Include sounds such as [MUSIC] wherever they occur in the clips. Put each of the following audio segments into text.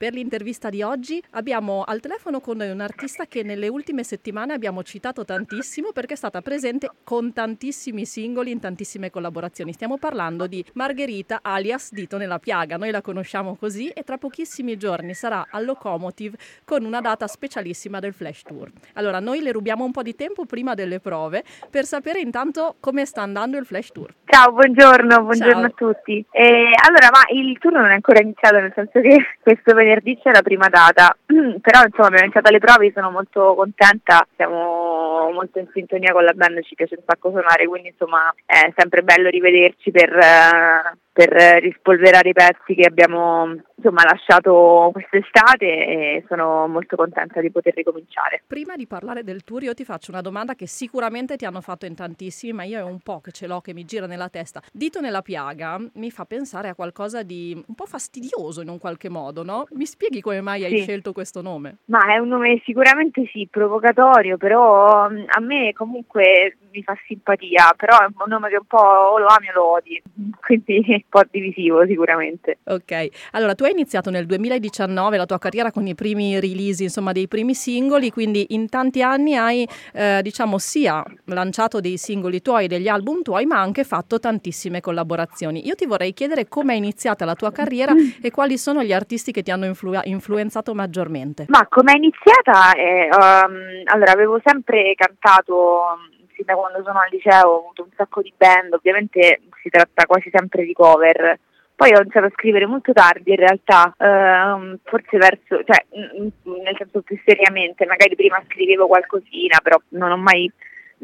Per l'intervista di oggi abbiamo al telefono con noi un artista che nelle ultime settimane abbiamo citato tantissimo perché è stata presente con tantissimi singoli in tantissime collaborazioni. Stiamo parlando di Margherita alias Dito nella piaga. Noi la conosciamo così e tra pochissimi giorni sarà al Locomotive con una data specialissima del Flash Tour. Allora, noi le rubiamo un po' di tempo prima delle prove per sapere intanto come sta andando il Flash Tour. Ciao, buongiorno, buongiorno Ciao. a tutti. Eh, allora, ma il tour non è ancora iniziato, nel senso che [LAUGHS] questo venerdì c'è la prima data, però insomma abbiamo iniziato le prove, sono molto contenta, siamo molto in sintonia con la band, ci piace un sacco suonare, quindi insomma è sempre bello rivederci per, uh, per rispolverare i pezzi che abbiamo insomma, lasciato quest'estate e sono molto contenta di poter ricominciare. Prima di parlare del tour io ti faccio una domanda che sicuramente ti hanno fatto in tantissimi, ma io è un po' che ce l'ho che mi gira nella testa. Dito nella piaga mi fa pensare a qualcosa di un po' fastidioso in un qualche modo, no? Mi spieghi come mai hai scelto questo nome? Ma è un nome sicuramente sì, provocatorio, però mm, a me comunque mi fa simpatia, però è un nome che un po' o lo ami o lo odi, [LAUGHS] quindi po' divisivo sicuramente. Ok, allora tu hai iniziato nel 2019 la tua carriera con i primi release, insomma dei primi singoli, quindi in tanti anni hai eh, diciamo sia lanciato dei singoli tuoi, degli album tuoi, ma anche fatto tantissime collaborazioni. Io ti vorrei chiedere come è iniziata la tua carriera e quali sono gli artisti che ti hanno influ- influenzato maggiormente. Ma come è iniziata? Eh, um, allora avevo sempre cantato sin da quando sono al liceo, ho avuto un sacco di band, ovviamente si tratta quasi sempre di cover poi ho iniziato a scrivere molto tardi in realtà, ehm, forse verso, cioè nel senso più seriamente, magari prima scrivevo qualcosina, però non ho mai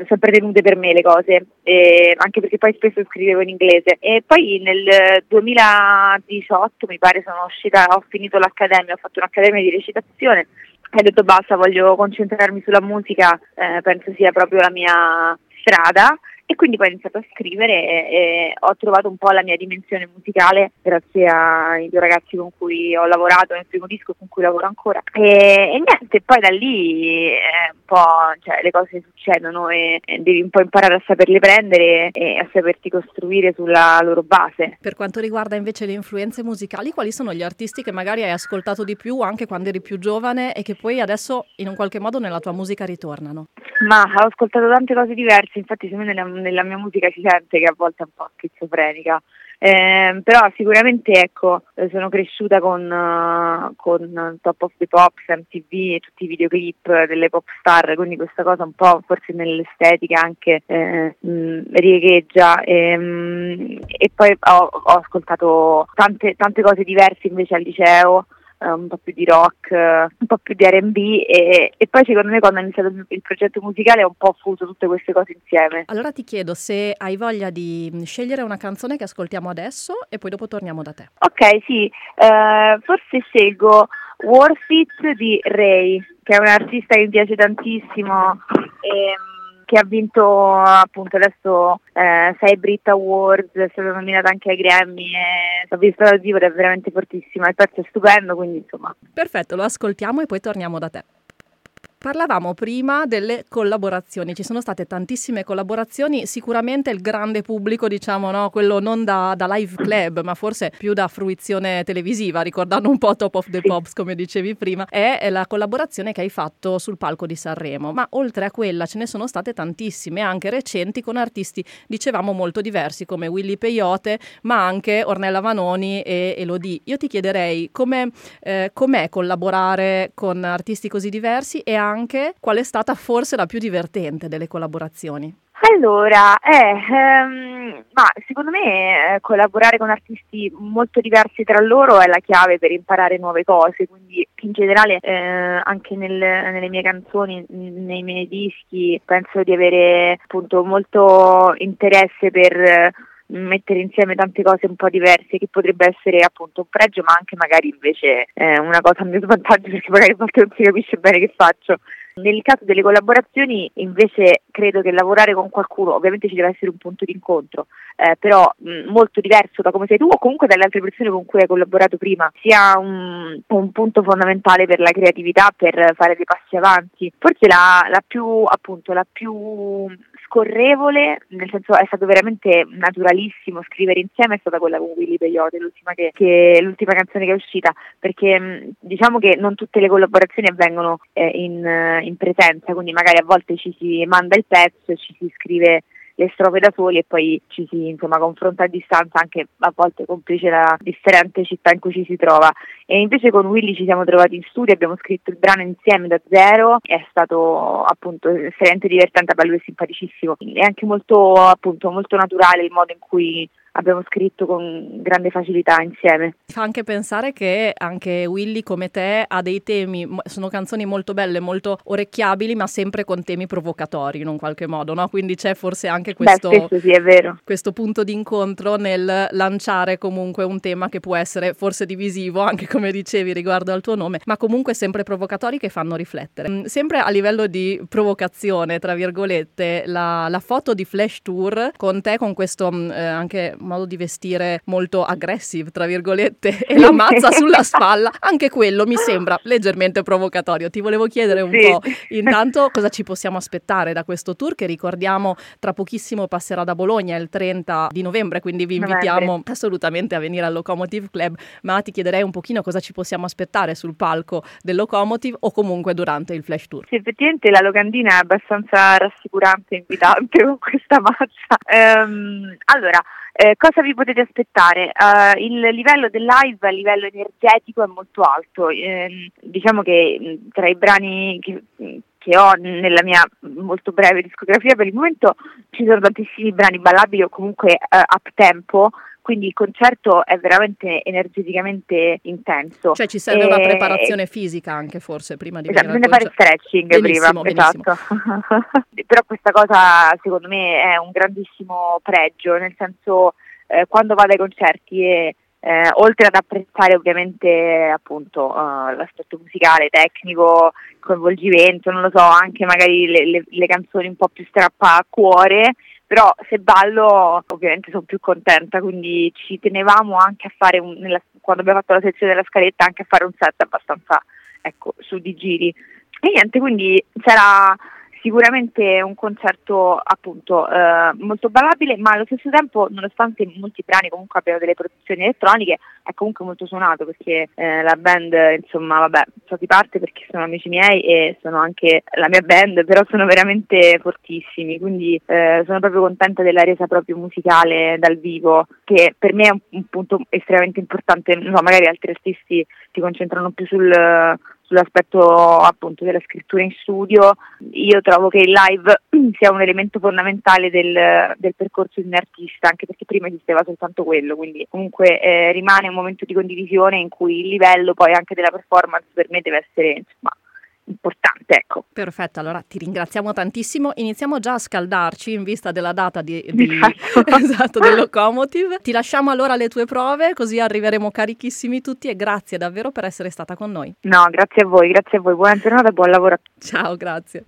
sempre tenute per me le cose, eh, anche perché poi spesso scrivevo in inglese. E poi nel 2018 mi pare sono uscita, ho finito l'accademia, ho fatto un'accademia di recitazione e ho detto basta, voglio concentrarmi sulla musica, eh, penso sia proprio la mia strada e quindi poi ho iniziato a scrivere e, ho trovato un po' la mia dimensione musicale grazie ai due ragazzi con cui ho lavorato nel primo disco e con cui lavoro ancora. E, e niente, poi da lì eh, un po' cioè, le cose succedono e, devi un po' imparare a saperle prendere e a saperti costruire sulla loro base. Per quanto riguarda invece le influenze musicali, quali sono gli artisti che magari hai ascoltato di più anche quando eri più giovane e che poi adesso in un qualche modo nella tua musica ritornano? Ma ho ascoltato tante cose diverse, infatti secondo me nella nella mia musica si sente che a volte è un po' schizofrenica. Eh, però sicuramente ecco, sono cresciuta con, uh, con, Top of the Pops, MTV e tutti i videoclip delle pop star, quindi questa cosa un po' forse nell'estetica anche eh, mh, riecheggia e, mh, e poi ho, ho ascoltato tante, tante cose diverse invece al liceo eh, un po' più di rock, eh, un po' più di RB e, e, poi secondo me quando ho iniziato il progetto musicale ho un po' fuso tutte queste cose insieme. Allora ti chiedo se hai voglia di scegliere una canzone che ascoltiamo adesso e poi dopo torniamo da te. Ok, sì, uh, forse scelgo Worth It di Ray, che è un artista che mi piace tantissimo. E, che ha vinto appunto adesso eh, 6 Brit Awards, è stata nominata anche ai Grammy e l'ho vista dal vivo ed è veramente fortissima, il pezzo è stupendo, quindi insomma. Perfetto, lo ascoltiamo e poi torniamo da te. Parlavamo prima delle collaborazioni, ci sono state tantissime collaborazioni, sicuramente il grande pubblico, diciamo, no? quello non da, da, live club, ma forse più da fruizione televisiva, ricordando un po' Top of the Pops, come dicevi prima, è la collaborazione che hai fatto sul palco di Sanremo. Ma oltre a quella ce ne sono state tantissime, anche recenti, con artisti, dicevamo, molto diversi, come Willy Peyote, ma anche Ornella Vanoni e Elodie. Io ti chiederei come, eh, com'è collaborare con artisti così diversi e anche anche qual è stata forse la più divertente delle collaborazioni. Allora, eh, ehm, ma secondo me eh, collaborare con artisti molto diversi tra loro è la chiave per imparare nuove cose, quindi in generale eh, anche nel, nelle mie canzoni, nei miei dischi, penso di avere appunto molto interesse per mettere insieme tante cose un po' diverse che potrebbe essere appunto un pregio ma anche magari invece eh, una cosa a mio svantaggio [LAUGHS] perché magari a volte non si capisce bene che faccio. Nel caso delle collaborazioni invece credo che lavorare con qualcuno, ovviamente ci deve essere un punto di incontro, eh, però mh, molto diverso da come sei tu o comunque dalle altre persone con cui hai collaborato prima, sia un, un punto fondamentale per la creatività, per fare dei passi avanti. Forse la, la più appunto la più scorrevole, nel senso è stato veramente naturalissimo scrivere insieme, è stata quella con Willy Peyote, l'ultima, che, che, l'ultima canzone che è uscita, perché diciamo che non tutte le collaborazioni avvengono eh, in, in presenza, quindi magari a volte ci si manda il pezzo e ci si scrive le strofe da soli e poi ci si insomma, confronta a distanza anche a volte complice la differente città in cui ci si trova. E invece con Willy ci siamo trovati in studio abbiamo scritto il brano insieme da zero. È stato appunto estremamente divertente, bello e simpaticissimo. E anche molto appunto molto naturale il modo in cui abbiamo scritto con grande facilità insieme. Fa anche pensare che anche Willy come te ha dei temi, sono canzoni molto belle, molto orecchiabili, ma sempre con temi provocatori in un qualche modo, no? Quindi c'è forse anche questo, Beh, sì, questo punto d'incontro nel lanciare comunque un tema che può essere forse divisivo, anche come dicevi riguardo al tuo nome, ma comunque sempre provocatori che fanno riflettere. Mm, sempre a livello di provocazione, tra virgolette, la, la foto di Flash Tour con te con questo mm, eh, anche modo di vestire molto aggressive, tra virgolette, [LAUGHS] e la mazza sulla spalla, anche quello mi sembra leggermente provocatorio. Ti volevo chiedere un sì. po' intanto cosa ci possiamo aspettare da questo tour che ricordiamo tra pochissimo passerà da Bologna il 30 di novembre, quindi vi invitiamo novembre. assolutamente a venire al Locomotive Club, ma ti chiederei un pochino cosa ci possiamo aspettare sul palco del Locomotive o comunque durante il Flash Tour. Sì, effettivamente la locandina è abbastanza rassicurante e invitante [LAUGHS] con questa mazza. Um, allora, eh, cosa vi potete aspettare? Uh, il livello del live a livello energetico è molto alto, eh, diciamo che tra i brani che, che, ho nella mia molto breve discografia per il momento ci sono tantissimi brani ballabili o comunque uh, up tempo, quindi il concerto è veramente energeticamente intenso. Cioè ci serve e... una preparazione fisica anche forse prima di esatto, bisogna fare stretching benissimo, prima, benissimo. esatto. [LAUGHS] Però questa cosa secondo me è un grandissimo pregio, nel senso eh, quando vado ai concerti e eh, oltre ad apprezzare ovviamente appunto uh, l'aspetto musicale, tecnico, coinvolgimento, non lo so, anche magari le, le, le canzoni un po' più strappa a cuore, però se ballo ovviamente sono più contenta, quindi ci tenevamo anche a fare, un, nella, quando abbiamo fatto la sezione della scaletta, anche a fare un set abbastanza ecco, su di giri. E niente, quindi sarà sicuramente un concerto appunto eh, molto ballabile, ma allo stesso tempo, nonostante molti brani comunque abbiano delle produzioni elettroniche, è comunque molto suonato perché eh, la band, insomma, vabbè, so di parte perché sono amici miei e sono anche la mia band, però sono veramente fortissimi, quindi eh, sono proprio contenta della resa proprio musicale dal vivo, che per me è un, un punto estremamente importante, no, magari altri artisti si concentrano più sul sull'aspetto appunto della scrittura in studio, io trovo che il live [CLEARS THROAT] sia un elemento fondamentale del, del percorso di un artista, anche perché prima esisteva soltanto quello, quindi comunque eh, rimane un momento di condivisione in cui il livello poi anche della performance per me deve essere insomma importante. Ecco. Perfetto, allora ti ringraziamo tantissimo. Iniziamo già a scaldarci in vista della data di, di esatto. [LAUGHS] esatto, del locomotive. Ti lasciamo allora le tue prove, così arriveremo carichissimi tutti e grazie davvero per essere stata con noi. No, grazie a voi, grazie a voi. Buona giornata e buon lavoro. Ciao, grazie.